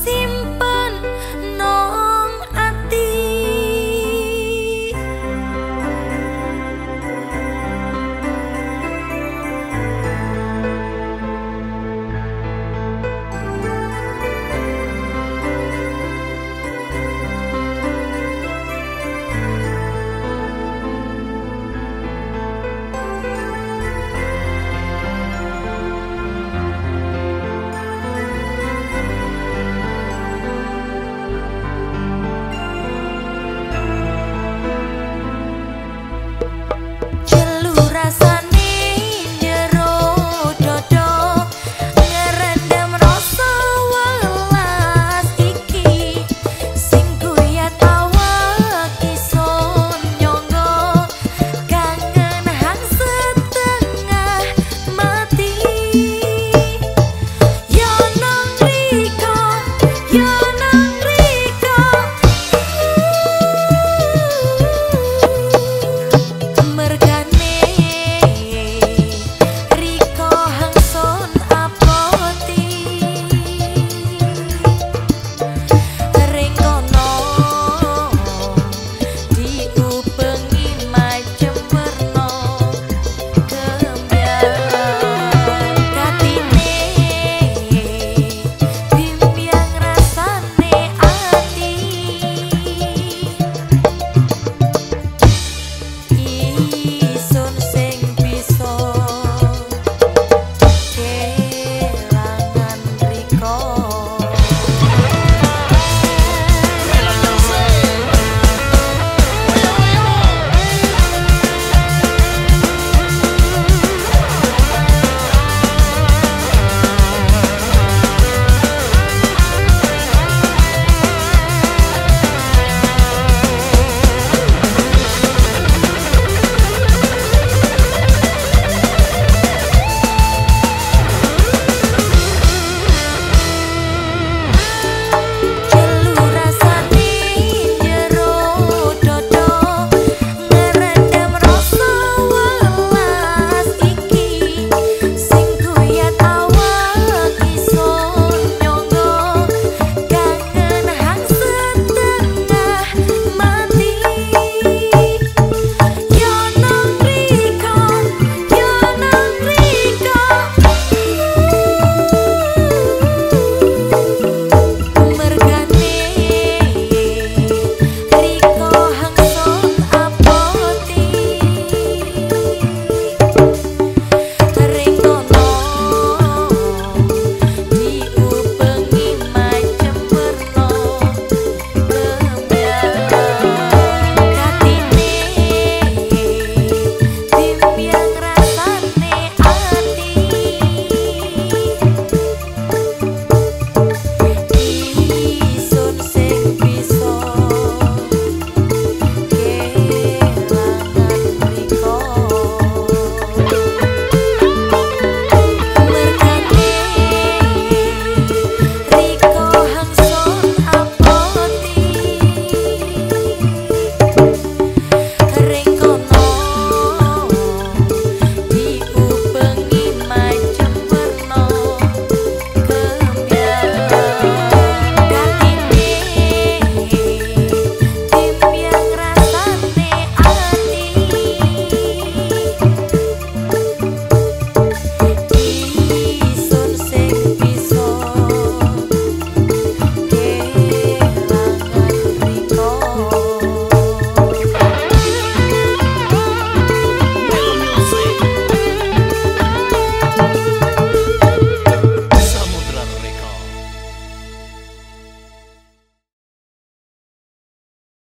see